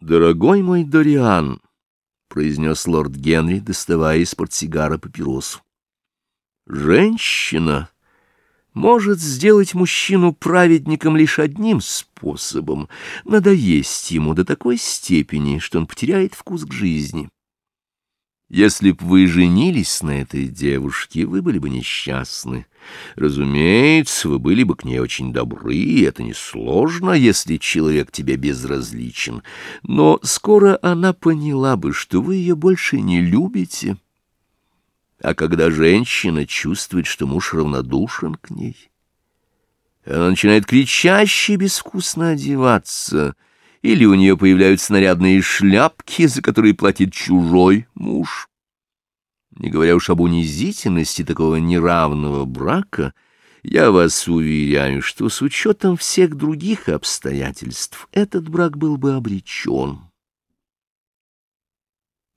«Дорогой мой Дориан», — произнес лорд Генри, доставая из портсигара папиросу, — «женщина может сделать мужчину праведником лишь одним способом — надоесть ему до такой степени, что он потеряет вкус к жизни». Если б вы женились на этой девушке, вы были бы несчастны. Разумеется, вы были бы к ней очень добры, и это несложно, если человек тебе безразличен. Но скоро она поняла бы, что вы ее больше не любите. А когда женщина чувствует, что муж равнодушен к ней, она начинает кричаще безвкусно одеваться — или у нее появляются нарядные шляпки, за которые платит чужой муж. Не говоря уж об унизительности такого неравного брака, я вас уверяю, что с учетом всех других обстоятельств этот брак был бы обречен.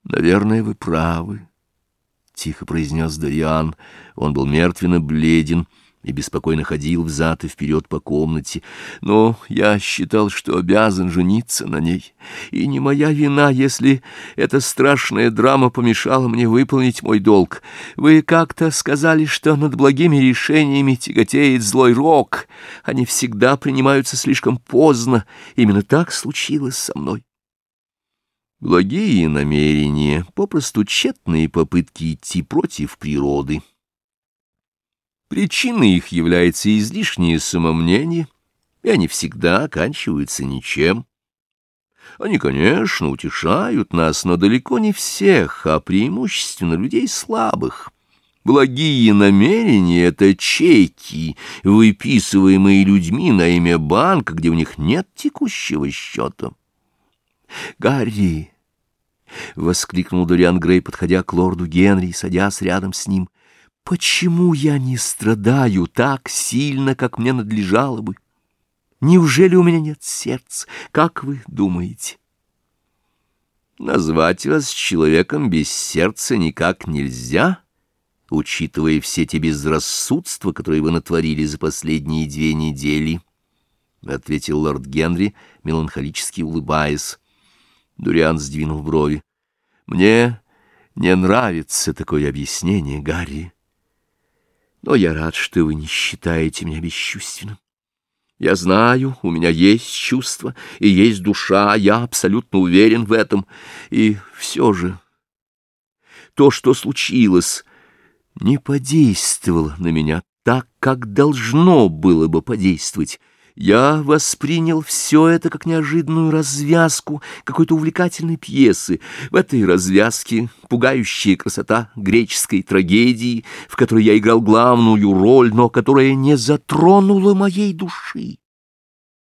«Наверное, вы правы», — тихо произнес Дариан. Он был мертвенно бледен, — и беспокойно ходил взад и вперед по комнате. Но я считал, что обязан жениться на ней, и не моя вина, если эта страшная драма помешала мне выполнить мой долг. Вы как-то сказали, что над благими решениями тяготеет злой рок. Они всегда принимаются слишком поздно. Именно так случилось со мной. Благие намерения, попросту тщетные попытки идти против природы. Причиной их является излишнее самомнение, и они всегда оканчиваются ничем. Они, конечно, утешают нас, но далеко не всех, а преимущественно людей слабых. Благие намерения — это чеки, выписываемые людьми на имя банка, где у них нет текущего счета. «Гарри!» — воскликнул Дориан Грей, подходя к лорду Генри и садясь рядом с ним. Почему я не страдаю так сильно, как мне надлежало бы? Неужели у меня нет сердца? Как вы думаете? Назвать вас человеком без сердца никак нельзя, учитывая все те безрассудства, которые вы натворили за последние две недели, — ответил лорд Генри, меланхолически улыбаясь. Дуриан сдвинул брови. — Мне не нравится такое объяснение, Гарри. Но я рад, что вы не считаете меня бесчувственным. Я знаю, у меня есть чувства и есть душа, я абсолютно уверен в этом. И все же то, что случилось, не подействовало на меня так, как должно было бы подействовать. Я воспринял все это как неожиданную развязку какой-то увлекательной пьесы. В этой развязке пугающая красота греческой трагедии, в которой я играл главную роль, но которая не затронула моей души.